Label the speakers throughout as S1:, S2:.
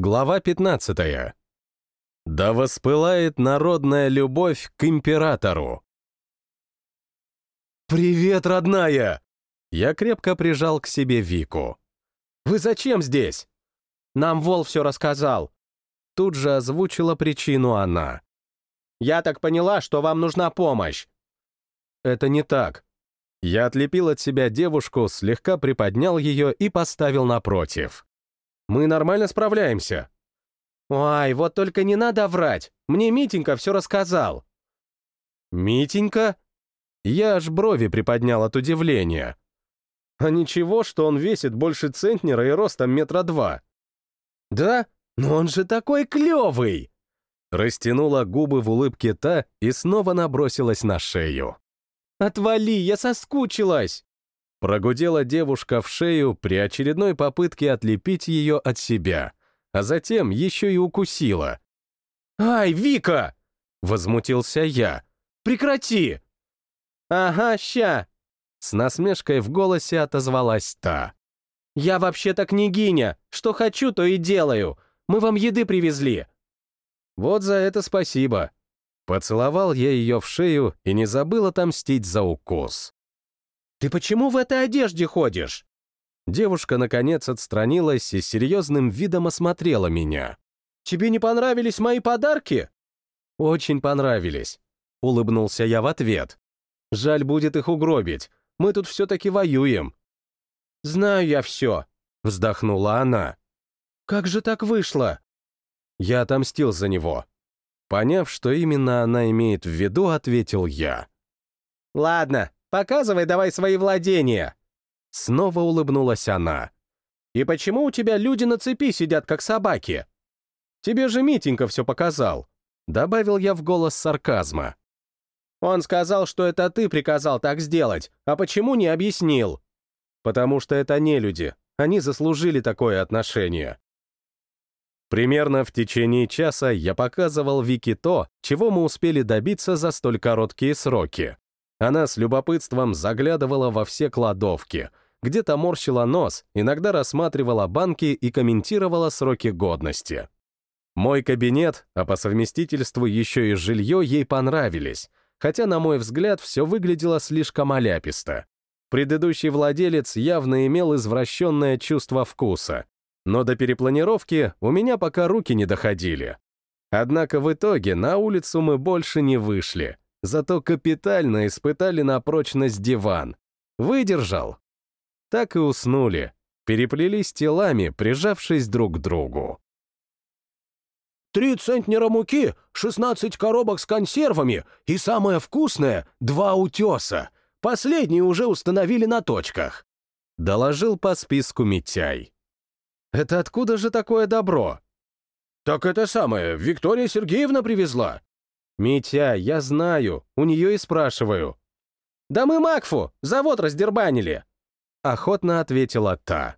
S1: Глава 15. Да воспылает народная любовь к императору. «Привет, родная!» Я крепко прижал к себе Вику. «Вы зачем здесь?»
S2: «Нам Вол все рассказал».
S1: Тут же озвучила причину она.
S2: «Я так поняла, что вам нужна помощь».
S1: «Это не так». Я отлепил от себя девушку, слегка приподнял ее и поставил напротив. «Мы нормально справляемся».
S2: «Ой, вот только не надо врать. Мне Митенька все рассказал».
S1: «Митенька?» Я аж брови приподнял от удивления. А ничего, что он весит больше центнера и ростом метра два.
S2: Да? Но он же такой клевый!
S1: Растянула губы в улыбке та и снова набросилась на шею.
S2: «Отвали, я соскучилась!»
S1: Прогудела девушка в шею при очередной попытке отлепить ее от себя, а затем еще и укусила.
S2: «Ай, Вика!»
S1: — возмутился я.
S2: «Прекрати!» «Ага, ща!»
S1: С насмешкой в голосе отозвалась та.
S2: «Я вообще-то княгиня. Что хочу, то и делаю. Мы вам еды привезли».
S1: «Вот за это спасибо». Поцеловал я ее в шею и не забыл отомстить за укус.
S2: «Ты почему в этой одежде ходишь?»
S1: Девушка, наконец, отстранилась и серьезным видом осмотрела меня.
S2: «Тебе не понравились мои подарки?»
S1: «Очень понравились», — улыбнулся я в ответ. Жаль будет их угробить. Мы тут все-таки воюем».
S2: «Знаю я все», —
S1: вздохнула она.
S2: «Как же так вышло?»
S1: Я отомстил за него. Поняв, что именно она имеет в виду, ответил я.
S2: «Ладно, показывай давай свои владения».
S1: Снова улыбнулась она.
S2: «И почему у тебя люди на цепи сидят, как собаки?»
S1: «Тебе же Митенька все показал», — добавил я в голос сарказма.
S2: Он сказал, что это ты приказал так сделать, а почему не объяснил?
S1: Потому что это не люди. Они заслужили такое отношение. Примерно в течение часа я показывал Вики то, чего мы успели добиться за столь короткие сроки. Она с любопытством заглядывала во все кладовки, где-то морщила нос, иногда рассматривала банки и комментировала сроки годности. Мой кабинет, а по совместительству еще и жилье ей понравились, хотя, на мой взгляд, все выглядело слишком оляписто. Предыдущий владелец явно имел извращенное чувство вкуса, но до перепланировки у меня пока руки не доходили. Однако в итоге на улицу мы больше не вышли, зато капитально испытали на прочность диван. Выдержал. Так и уснули, переплелись телами, прижавшись друг к другу.
S3: Три центнера муки, 16 коробок с консервами и самое вкусное — два утеса. Последние уже установили на точках.
S1: Доложил по списку Митяй. Это откуда же такое добро?
S3: Так это самое, Виктория Сергеевна привезла.
S1: Митя, я знаю, у нее и спрашиваю.
S2: Да мы Макфу, завод раздербанили.
S1: Охотно ответила та.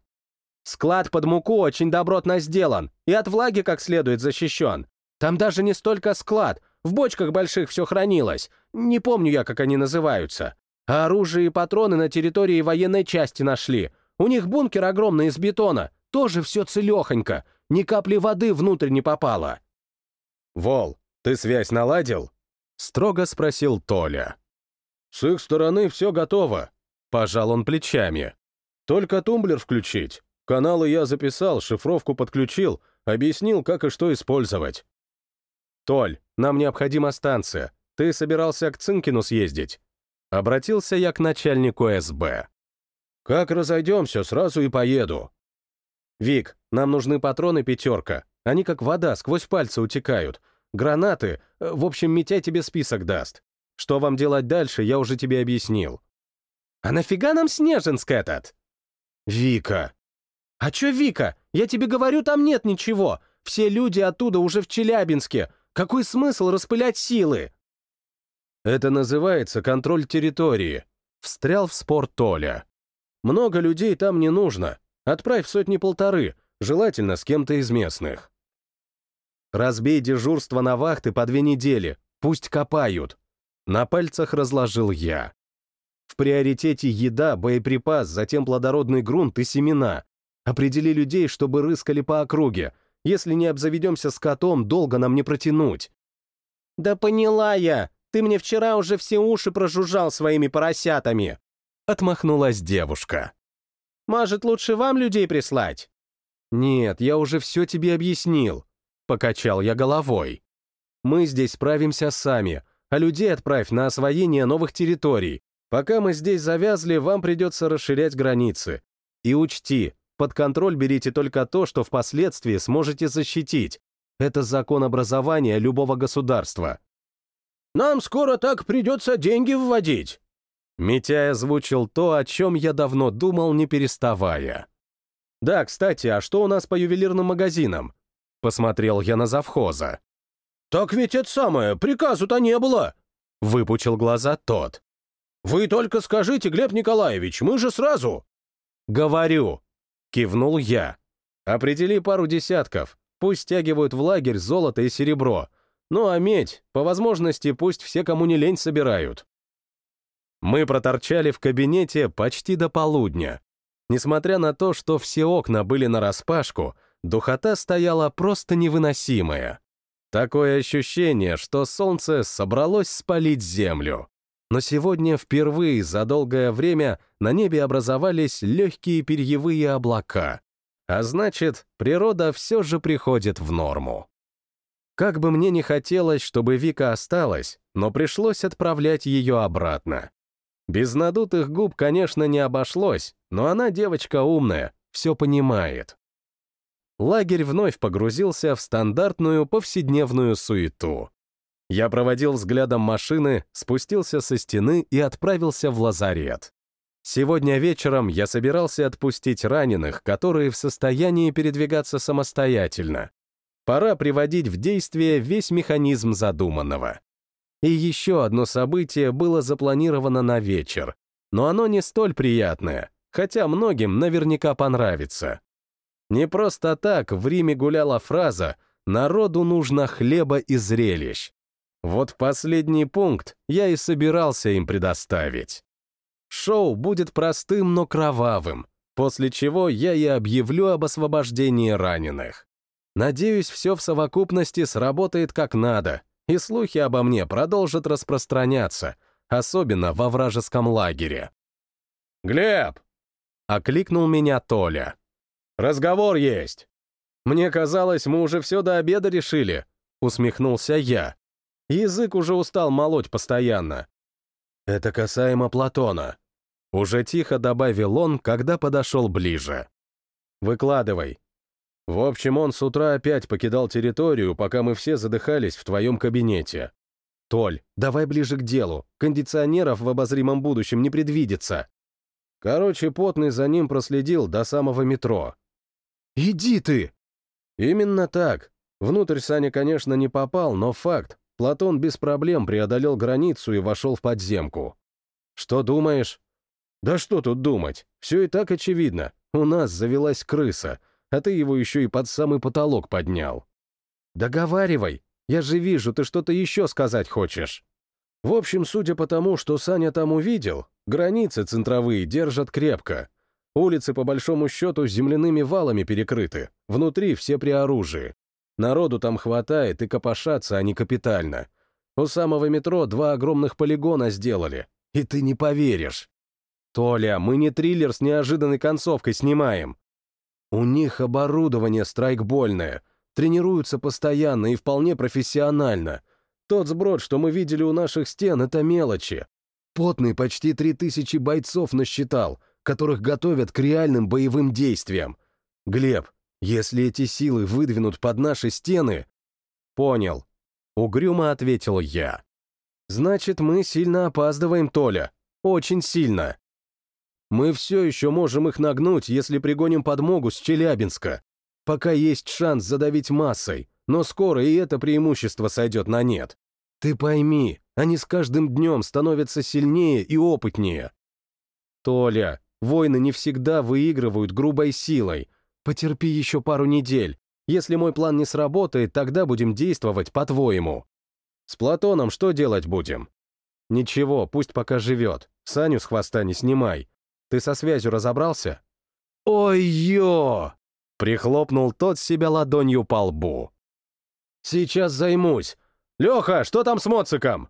S2: Склад под муку очень добротно сделан и от влаги как следует защищен. Там даже не столько склад, в бочках больших все хранилось. Не помню я, как они называются. А оружие и патроны на территории военной части нашли. У них бункер огромный из бетона. Тоже все целехонько. Ни капли воды внутрь не попало.
S1: «Вол, ты связь наладил?» — строго спросил Толя. «С их стороны все готово», — пожал он плечами. «Только тумблер включить. Каналы я записал, шифровку подключил, объяснил, как и что использовать. «Толь, нам необходима станция. Ты собирался к Цинкину съездить?» Обратился я к начальнику СБ. «Как разойдемся, сразу и поеду». «Вик, нам нужны патроны пятерка. Они как вода, сквозь пальцы утекают. Гранаты, э, в общем, Митяй тебе список даст. Что вам делать дальше, я уже тебе объяснил».
S2: «А нафига нам Снежинск этот?»
S1: «Вика»,
S2: «А чё Вика? Я тебе говорю, там нет ничего. Все люди оттуда уже в Челябинске. Какой смысл распылять силы?»
S1: «Это называется контроль территории», — встрял в спор Толя. «Много людей там не нужно. Отправь сотни-полторы, желательно с кем-то из местных». «Разбей дежурство на вахты по две недели, пусть копают». На пальцах разложил я. В приоритете еда, боеприпас, затем плодородный грунт и семена. Определи людей, чтобы рыскали по округе. Если не обзаведемся скотом, долго нам не протянуть.
S2: Да поняла я. Ты мне вчера уже все уши прожужжал своими поросятами.
S1: Отмахнулась девушка.
S2: Может, лучше вам людей прислать?
S1: Нет, я уже все тебе объяснил. Покачал я головой. Мы здесь справимся сами, а людей отправь на освоение новых территорий. Пока мы здесь завязли, вам придется расширять границы. И учти, под контроль берите только то, что впоследствии сможете защитить. Это закон образования любого государства.
S3: «Нам скоро так придется деньги вводить!»
S1: Митяй озвучил то, о чем я давно думал, не переставая. «Да, кстати, а что у нас по ювелирным магазинам?» Посмотрел я на завхоза.
S3: «Так ведь это самое, приказу-то не было!»
S1: Выпучил глаза тот.
S3: «Вы только скажите, Глеб Николаевич, мы же сразу...»
S1: «Говорю!» Кивнул я. «Определи пару десятков. Пусть стягивают в лагерь золото и серебро. Ну а медь, по возможности, пусть все, кому не лень, собирают». Мы проторчали в кабинете почти до полудня. Несмотря на то, что все окна были нараспашку, духота стояла просто невыносимая. Такое ощущение, что солнце собралось спалить землю. Но сегодня впервые за долгое время на небе образовались легкие перьевые облака. А значит, природа все же приходит в норму. Как бы мне не хотелось, чтобы Вика осталась, но пришлось отправлять ее обратно. Без надутых губ, конечно, не обошлось, но она девочка умная, все понимает лагерь вновь погрузился в стандартную повседневную суету. Я проводил взглядом машины, спустился со стены и отправился в лазарет. Сегодня вечером я собирался отпустить раненых, которые в состоянии передвигаться самостоятельно. Пора приводить в действие весь механизм задуманного. И еще одно событие было запланировано на вечер, но оно не столь приятное, хотя многим наверняка понравится. Не просто так в Риме гуляла фраза «народу нужно хлеба и зрелищ». Вот последний пункт я и собирался им предоставить. Шоу будет простым, но кровавым, после чего я и объявлю об освобождении раненых. Надеюсь, все в совокупности сработает как надо, и слухи обо мне продолжат распространяться, особенно во вражеском лагере.
S3: «Глеб!»
S1: — окликнул меня Толя.
S3: Разговор есть!»
S1: «Мне казалось, мы уже все до обеда решили», — усмехнулся я. Язык уже устал молоть постоянно. «Это касаемо Платона», — уже тихо добавил он, когда подошел ближе. «Выкладывай». В общем, он с утра опять покидал территорию, пока мы все задыхались в твоем кабинете. Толь, давай ближе к делу. Кондиционеров в обозримом будущем не предвидится. Короче, потный за ним проследил до самого метро. «Иди ты!» Именно так. Внутрь Саня, конечно, не попал, но факт. Платон без проблем преодолел границу и вошел в подземку. Что думаешь? Да что тут думать? Все и так очевидно. У нас завелась крыса, а ты его еще и под самый потолок поднял. Договаривай. Я же вижу, ты что-то еще сказать хочешь. В общем, судя по тому, что Саня там увидел, границы центровые держат крепко. Улицы, по большому счету, земляными валами перекрыты, внутри все при оружии. Народу там хватает, и копошатся они капитально. У самого метро два огромных полигона сделали, и ты не поверишь. Толя, мы не триллер с неожиданной концовкой снимаем. У них оборудование страйкбольное, тренируются постоянно и вполне профессионально. Тот сброд, что мы видели у наших стен, это мелочи. Потный почти три тысячи бойцов насчитал — которых готовят к реальным боевым действиям. Глеб, если эти силы выдвинут под наши стены... Понял. Угрюмо ответил я. Значит, мы сильно опаздываем, Толя. Очень сильно. Мы все еще можем их нагнуть, если пригоним подмогу с Челябинска. Пока есть шанс задавить массой, но скоро и это преимущество сойдет на нет. Ты пойми, они с каждым днем становятся сильнее и опытнее. Толя, Войны не всегда выигрывают грубой силой. Потерпи еще пару недель. Если мой план не сработает, тогда будем действовать по-твоему. С Платоном что делать будем? Ничего, пусть пока живет. Саню с хвоста не снимай. Ты со связью разобрался? Ой-ё! Прихлопнул тот себя ладонью по лбу.
S2: «Сейчас займусь. Леха, что там с моциком?»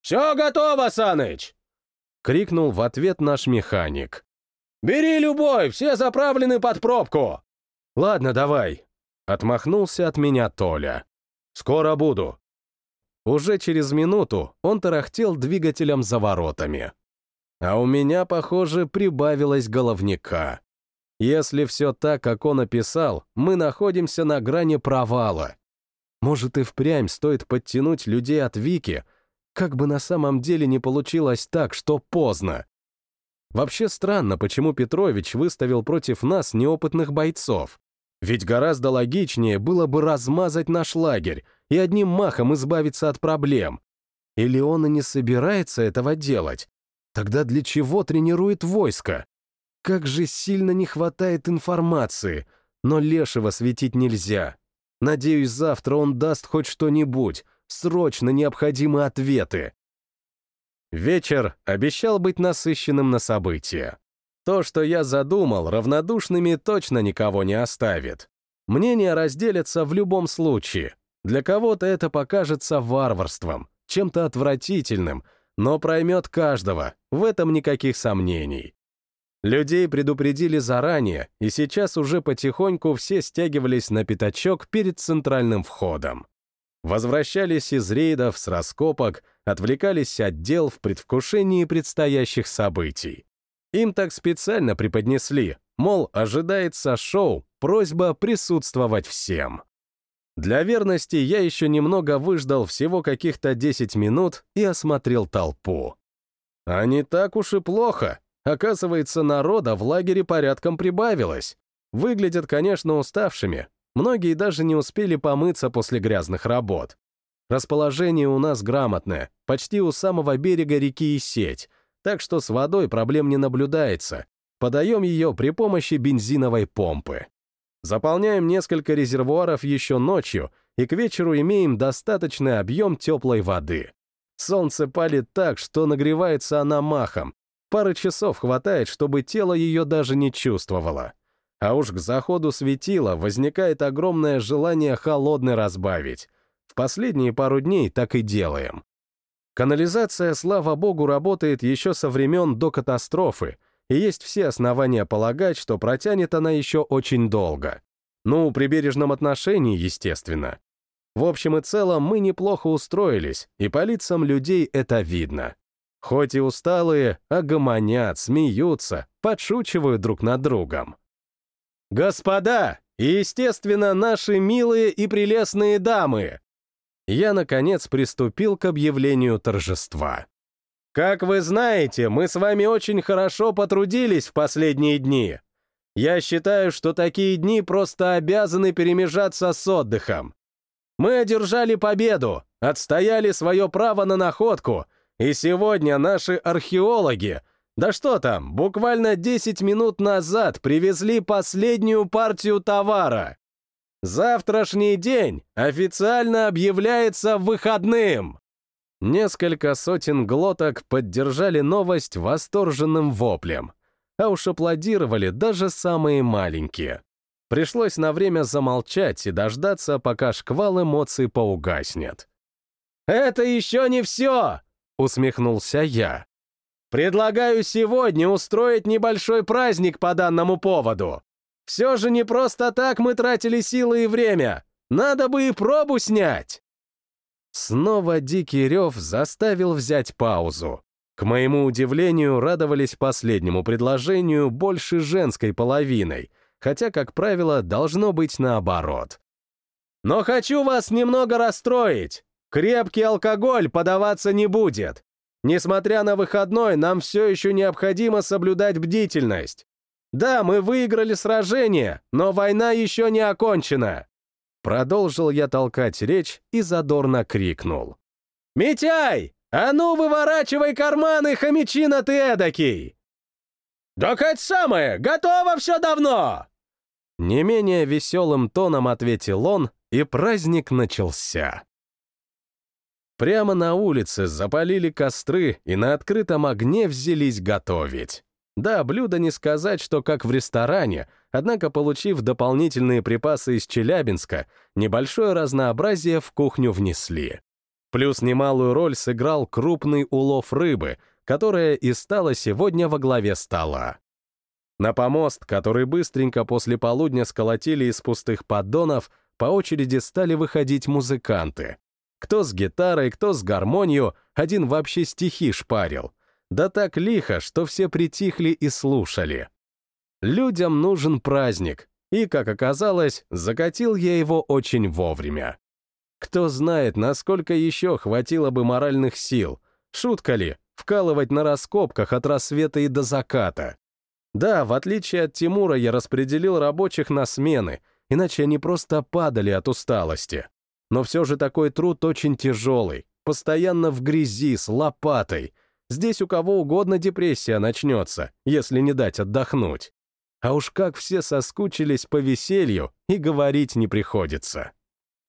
S2: «Все готово, Саныч!» — крикнул в ответ наш механик. «Бери любой, все заправлены под пробку!»
S1: «Ладно, давай», — отмахнулся от меня Толя. «Скоро буду». Уже через минуту он тарахтел двигателем за воротами. А у меня, похоже, прибавилось головника. Если все так, как он описал, мы находимся на грани провала. Может, и впрямь стоит подтянуть людей от Вики, как бы на самом деле не получилось так, что поздно. Вообще странно, почему Петрович выставил против нас неопытных бойцов. Ведь гораздо логичнее было бы размазать наш лагерь и одним махом избавиться от проблем. Или он и не собирается этого делать? Тогда для чего тренирует войско? Как же сильно не хватает информации, но Лешего светить нельзя. Надеюсь, завтра он даст хоть что-нибудь, срочно необходимы ответы. Вечер обещал быть насыщенным на события. То, что я задумал, равнодушными точно никого не оставит. Мнения разделятся в любом случае. Для кого-то это покажется варварством, чем-то отвратительным, но проймет каждого, в этом никаких сомнений. Людей предупредили заранее, и сейчас уже потихоньку все стягивались на пятачок перед центральным входом. Возвращались из рейдов, с раскопок, отвлекались от дел в предвкушении предстоящих событий. Им так специально преподнесли, мол, ожидается шоу, просьба присутствовать всем. Для верности я еще немного выждал всего каких-то 10 минут и осмотрел толпу. А не так уж и плохо. Оказывается, народа в лагере порядком прибавилось. Выглядят, конечно, уставшими. Многие даже не успели помыться после грязных работ. Расположение у нас грамотное, почти у самого берега реки и сеть, так что с водой проблем не наблюдается. Подаем ее при помощи бензиновой помпы. Заполняем несколько резервуаров еще ночью, и к вечеру имеем достаточный объем теплой воды. Солнце палит так, что нагревается она махом, Пары часов хватает, чтобы тело ее даже не чувствовало. А уж к заходу светила возникает огромное желание холодный разбавить. В последние пару дней так и делаем. Канализация, слава богу, работает еще со времен до катастрофы, и есть все основания полагать, что протянет она еще очень долго. Ну, при бережном отношении, естественно. В общем и целом, мы неплохо устроились, и по лицам людей это видно. Хоть и усталые, а гомонят, смеются, подшучивают друг над другом. «Господа, и, естественно, наши милые и прелестные дамы!» Я, наконец, приступил к объявлению торжества. «Как вы знаете, мы с вами очень хорошо потрудились в последние дни. Я считаю, что такие дни просто обязаны перемежаться с отдыхом. Мы одержали победу, отстояли свое право на находку — и сегодня наши археологи, да что там, буквально 10 минут назад привезли последнюю партию товара. Завтрашний день официально объявляется выходным. Несколько сотен глоток поддержали новость восторженным воплем, а уж аплодировали даже самые маленькие. Пришлось на время замолчать и дождаться, пока шквал эмоций поугаснет. «Это еще не все!» усмехнулся я. «Предлагаю сегодня устроить небольшой праздник по данному поводу. Все же не просто так мы тратили силы и время. Надо бы и пробу снять!» Снова дикий рев заставил взять паузу. К моему удивлению, радовались последнему предложению больше женской половиной, хотя, как правило, должно быть наоборот. «Но хочу вас немного расстроить. Крепкий алкоголь подаваться не будет. Несмотря на выходной, нам все еще необходимо соблюдать бдительность. Да, мы выиграли сражение, но война еще не окончена. Продолжил я толкать речь и задорно крикнул. «Митяй, а ну выворачивай карманы, хомячина ты эдакий!» «Да хоть самое, готово все давно!» Не менее веселым тоном ответил он, и праздник начался. Прямо на улице запалили костры и на открытом огне взялись готовить. Да, блюдо не сказать, что как в ресторане, однако, получив дополнительные припасы из Челябинска, небольшое разнообразие в кухню внесли. Плюс немалую роль сыграл крупный улов рыбы, которая и стала сегодня во главе стола. На помост, который быстренько после полудня сколотили из пустых поддонов, по очереди стали выходить музыканты. Кто с гитарой, кто с гармонью, один вообще стихи шпарил. Да так лихо, что все притихли и слушали. Людям нужен праздник, и, как оказалось, закатил я его очень вовремя. Кто знает, насколько еще хватило бы моральных сил. Шутка ли, вкалывать на раскопках от рассвета и до заката. Да, в отличие от Тимура, я распределил рабочих на смены, иначе они просто падали от усталости. Но все же такой труд очень тяжелый, постоянно в грязи, с лопатой. Здесь у кого угодно депрессия начнется, если не дать отдохнуть. А уж как все соскучились по веселью, и говорить не приходится.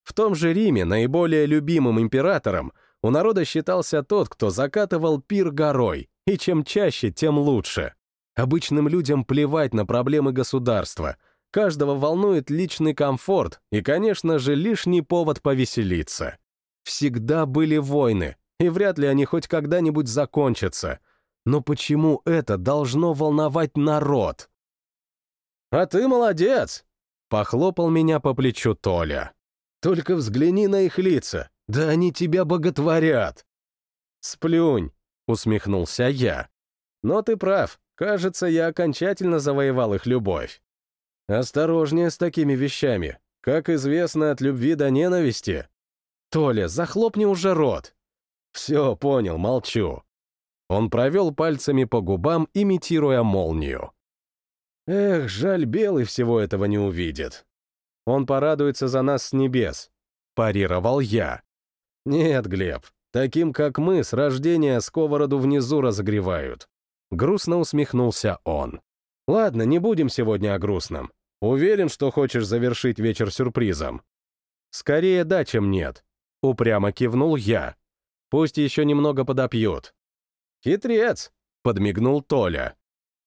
S1: В том же Риме наиболее любимым императором у народа считался тот, кто закатывал пир горой, и чем чаще, тем лучше. Обычным людям плевать на проблемы государства, каждого волнует личный комфорт и, конечно же, лишний повод повеселиться. Всегда были войны, и вряд ли они хоть когда-нибудь закончатся. Но почему это должно волновать народ? «А ты молодец!» — похлопал меня по плечу Толя. «Только взгляни на их лица, да они тебя боготворят!» «Сплюнь!» — усмехнулся я. «Но ты прав, кажется, я окончательно завоевал их любовь. Осторожнее с такими вещами. Как известно, от любви до ненависти. Толя, захлопни уже рот!» «Все, понял, молчу». Он провел пальцами по губам, имитируя молнию. Эх, жаль, Белый всего этого не увидит. Он порадуется за нас с небес. Парировал я. Нет, Глеб, таким как мы с рождения сковороду внизу разогревают. Грустно усмехнулся он. Ладно, не будем сегодня о грустном. Уверен, что хочешь завершить вечер сюрпризом. Скорее да, чем нет. Упрямо кивнул я. Пусть еще немного подопьют. Хитрец, подмигнул Толя.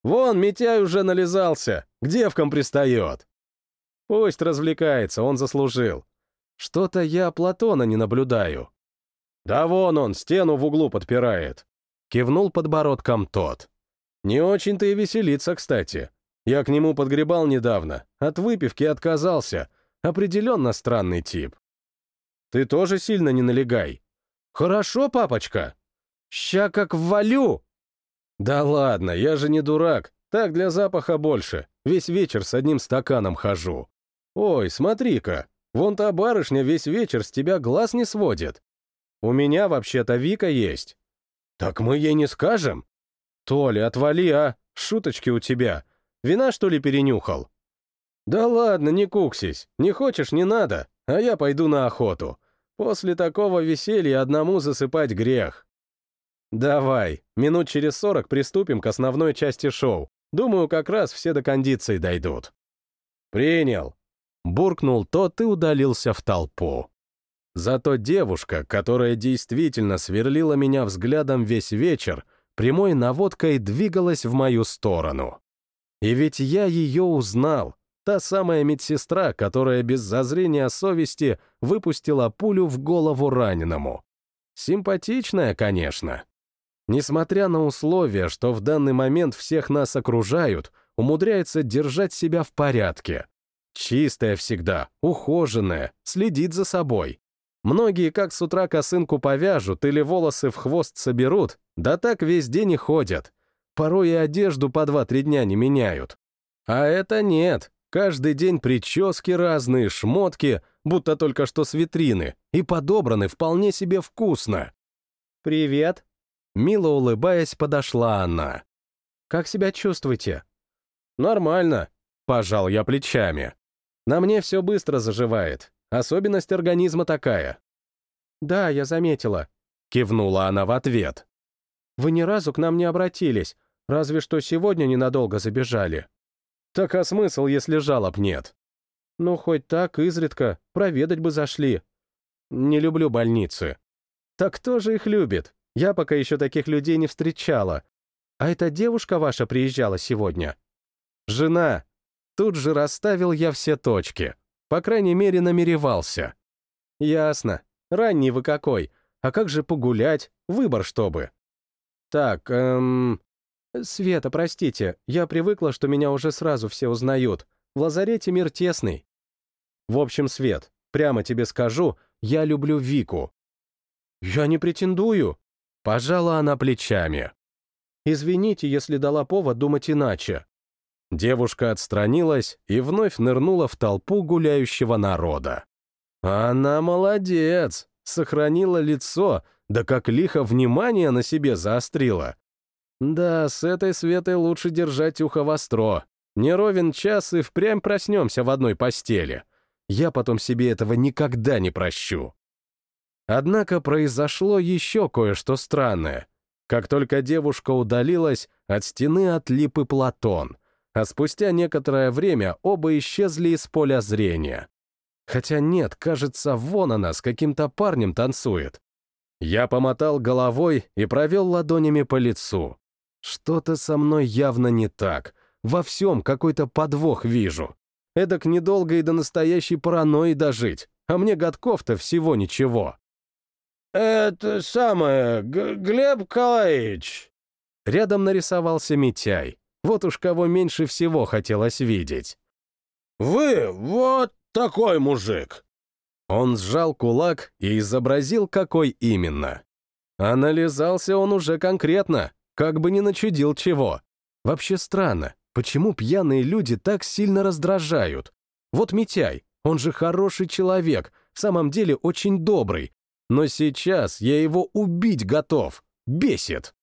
S1: Вон, Митяй уже нализался, к девкам пристает. Пусть развлекается, он заслужил. Что-то я Платона не наблюдаю. Да вон он, стену в углу подпирает. Кивнул подбородком тот. Не очень-то и веселится, кстати. Я к нему подгребал недавно, от выпивки отказался. Определенно странный тип. Ты тоже сильно не налегай. Хорошо, папочка. Ща как ввалю. «Да ладно, я же не дурак. Так для запаха больше. Весь вечер с одним стаканом хожу. Ой, смотри-ка, вон та барышня весь вечер с тебя глаз не сводит. У меня вообще-то Вика есть. Так мы ей не скажем? Толя, отвали, а? Шуточки у тебя. Вина, что ли, перенюхал? Да ладно, не куксись. Не хочешь, не надо. А я пойду на охоту. После такого веселья одному засыпать грех. «Давай, минут через сорок приступим к основной части шоу. Думаю, как раз все до кондиции дойдут». «Принял», — буркнул тот и удалился в толпу. Зато девушка, которая действительно сверлила меня взглядом весь вечер, прямой наводкой двигалась в мою сторону. И ведь я ее узнал, та самая медсестра, которая без зазрения совести выпустила пулю в голову раненому. Симпатичная, конечно. Несмотря на условия, что в данный момент всех нас окружают, умудряется держать себя в порядке. Чистая всегда, ухоженная, следит за собой. Многие как с утра косынку повяжут или волосы в хвост соберут, да так весь день и ходят. Порой и одежду по два-три дня не меняют. А это нет. Каждый день прически разные, шмотки, будто только что с витрины, и подобраны вполне себе вкусно. «Привет», Мило улыбаясь, подошла она. «Как себя чувствуете?» «Нормально», — пожал я плечами. «На мне все быстро заживает. Особенность организма такая». «Да, я заметила», — кивнула она в ответ. «Вы ни разу к нам не обратились, разве что сегодня ненадолго забежали». «Так а смысл, если жалоб нет?» «Ну, хоть так, изредка, проведать бы зашли». «Не люблю больницы». «Так кто же их любит? Я пока еще таких людей не встречала. А эта девушка ваша приезжала сегодня? Жена. Тут же расставил я все точки. По крайней мере, намеревался. Ясно. Ранний вы какой. А как же погулять? Выбор чтобы. Так, эм... Света, простите, я привыкла, что меня уже сразу все узнают. В лазарете мир тесный. В общем, Свет, прямо тебе скажу, я люблю Вику. Я не претендую. Пожала она плечами. Извините, если дала повод думать иначе. Девушка отстранилась и вновь нырнула в толпу гуляющего народа. Она молодец, сохранила лицо, да как лихо внимание на себе заострила. Да, с этой Светой лучше держать ухо востро. Не ровен час и впрямь проснемся в одной постели. Я потом себе этого никогда не прощу. Однако произошло еще кое-что странное. Как только девушка удалилась, от стены отлип и Платон, а спустя некоторое время оба исчезли из поля зрения. Хотя нет, кажется, вон она с каким-то парнем танцует. Я помотал головой и провел ладонями по лицу. Что-то со мной явно не так. Во всем какой-то подвох вижу. Эдак недолго и до настоящей паранойи дожить, а мне годков-то всего ничего.
S3: «Это самое, Г Глеб Калаич!»
S1: Рядом нарисовался Митяй. Вот уж кого меньше всего хотелось видеть.
S3: «Вы вот такой мужик!»
S1: Он сжал кулак и изобразил, какой именно. А нализался он уже конкретно, как бы не начудил чего. Вообще странно, почему пьяные люди так сильно раздражают? Вот Митяй, он же хороший человек, в самом деле очень добрый, но сейчас я его убить готов. Бесит.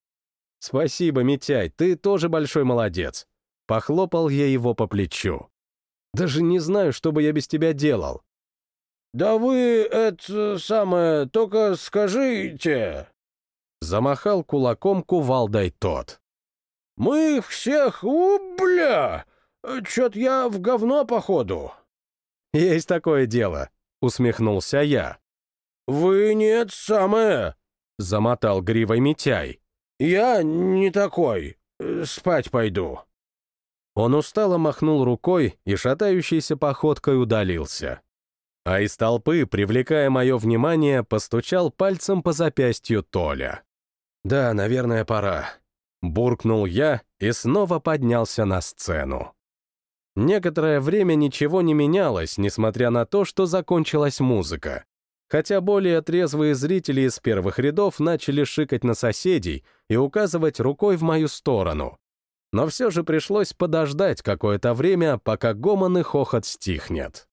S1: Спасибо, Митяй, ты тоже большой молодец. Похлопал я его по плечу. Даже не знаю, что бы я без тебя делал.
S3: Да вы, это самое, только скажите.
S1: Замахал кулаком кувалдой тот.
S3: Мы их всех, у, бля! Чё-то я в говно, походу.
S1: Есть такое дело, усмехнулся я.
S3: «Вы нет самое!»
S1: — замотал гривой Митяй.
S3: «Я не такой. Спать пойду».
S1: Он устало махнул рукой и шатающейся походкой удалился. А из толпы, привлекая мое внимание, постучал пальцем по запястью Толя. «Да, наверное, пора». Буркнул я и снова поднялся на сцену. Некоторое время ничего не менялось, несмотря на то, что закончилась музыка хотя более трезвые зрители из первых рядов начали шикать на соседей и указывать рукой в мою сторону. Но все же пришлось подождать какое-то время, пока гомон и хохот стихнет.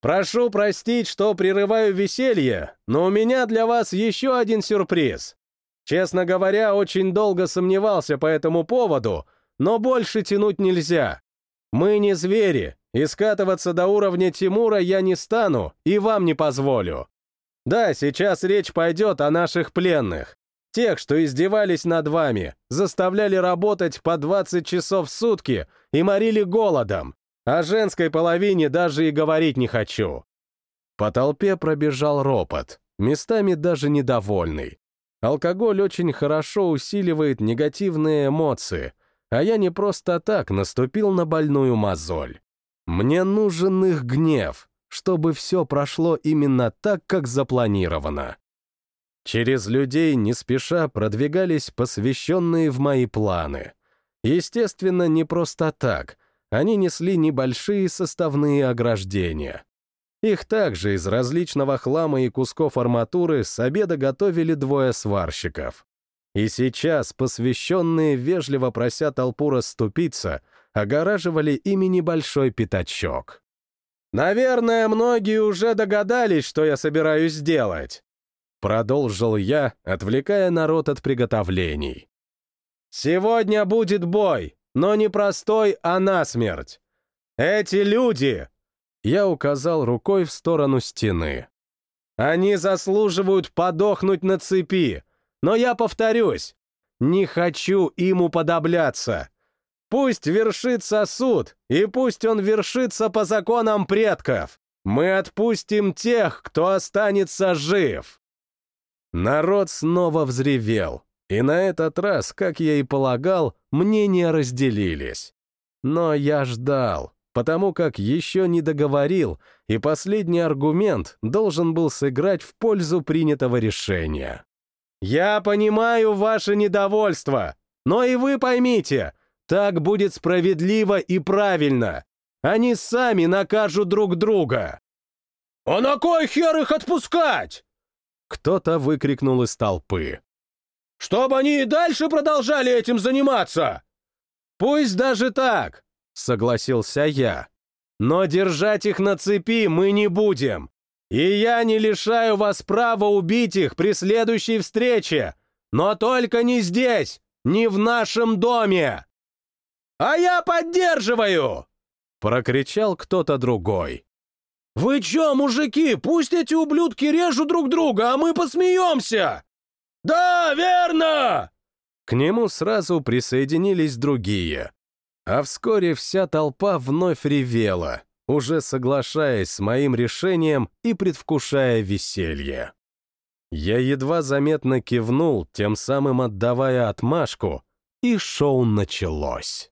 S1: «Прошу простить, что прерываю веселье, но у меня для вас еще один сюрприз. Честно говоря, очень долго сомневался по этому поводу, но больше тянуть нельзя. Мы не звери, и скатываться до уровня Тимура я не стану и вам не позволю. Да, сейчас речь пойдет о наших пленных. Тех, что издевались над вами, заставляли работать по 20 часов в сутки и морили голодом. О женской половине даже и говорить не хочу. По толпе пробежал ропот, местами даже недовольный. Алкоголь очень хорошо усиливает негативные эмоции, а я не просто так наступил на больную мозоль. Мне нужен их гнев, чтобы все прошло именно так, как запланировано. Через людей не спеша продвигались посвященные в мои планы. Естественно, не просто так. Они несли небольшие составные ограждения. Их также из различного хлама и кусков арматуры с обеда готовили двое сварщиков. И сейчас посвященные, вежливо прося толпу расступиться, огораживали ими небольшой пятачок. «Наверное, многие уже догадались, что я собираюсь сделать», продолжил я, отвлекая народ от приготовлений. «Сегодня будет бой, но не простой, а насмерть. Эти люди...» Я указал рукой в сторону стены. «Они заслуживают подохнуть на цепи, но я повторюсь, не хочу им уподобляться. Пусть вершится суд, и пусть он вершится по законам предков. Мы отпустим тех, кто останется жив. Народ снова взревел, и на этот раз, как я и полагал, мнения разделились. Но я ждал, потому как еще не договорил, и последний аргумент должен был сыграть в пользу принятого решения.
S2: «Я понимаю ваше недовольство, но и вы поймите, так будет справедливо и правильно. Они сами накажут друг друга».
S3: «А на кой хер их отпускать?»
S1: Кто-то выкрикнул из толпы.
S3: «Чтобы они и дальше продолжали этим заниматься!»
S2: «Пусть даже так!» — согласился я. «Но держать их на цепи мы не будем. И я не лишаю вас права убить их при следующей встрече, но только не здесь, не в нашем доме!» «А я поддерживаю!»
S1: — прокричал кто-то другой.
S3: «Вы чё, мужики, пусть эти ублюдки режут друг друга, а мы посмеемся!» «Да, верно!»
S1: К нему сразу присоединились другие. А вскоре вся толпа вновь ревела, уже соглашаясь с моим решением и предвкушая веселье. Я едва заметно кивнул, тем самым отдавая отмашку, и шоу началось.